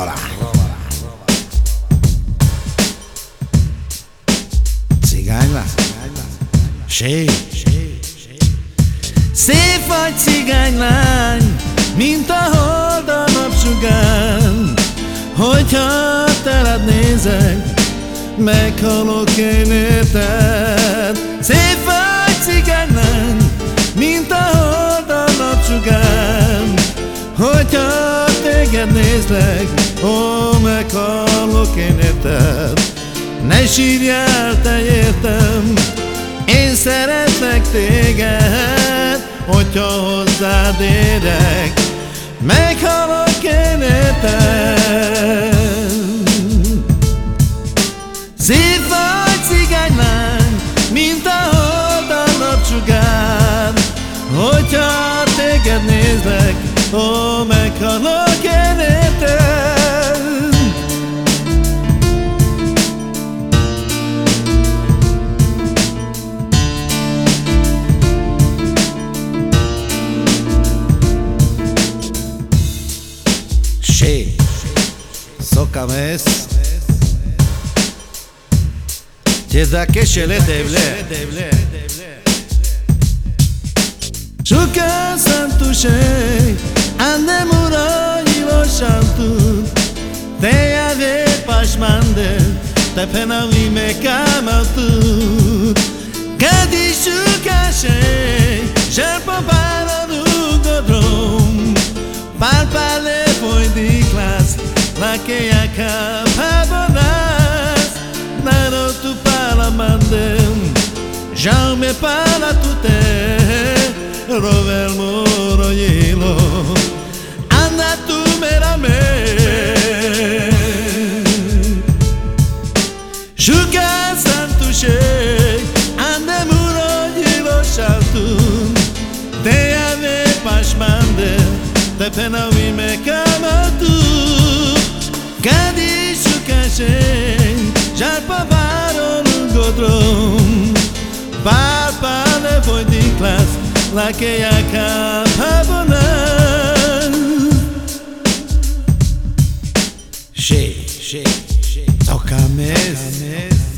alá. Cigánylány? Sé? Szép vagy cigánylány, mint a hold a napsugán, hogyha teled nézek, meghalok én érted. Szép vagy cigánylány, mint a hold a napsugán, hogyha téged nézlek, ó, meghalok én érted Ne sírjál, te értem, én szeretlek téged, hogyha hozzád érek, meghalok én érted. Szép vagy cigánylány, mint a hold a napsugár, hogyha téged nézlek, o mekana gelirken Şey, sokames Cezake şele devle devle Şu kazan tu şey andemura nilo shantun Te ave pashmande Te pena lime kamatu Gadishu kashe Sherpo para du godrom Palpale foi di clas La que acababonas Narotu para mandem Jaume para tutel Rover moroilo te me kama tu. Kad išu kaže Žarpa varon godrom Varpa ne de classe, lá que pavonan She, she, Che, che, che, toca mes.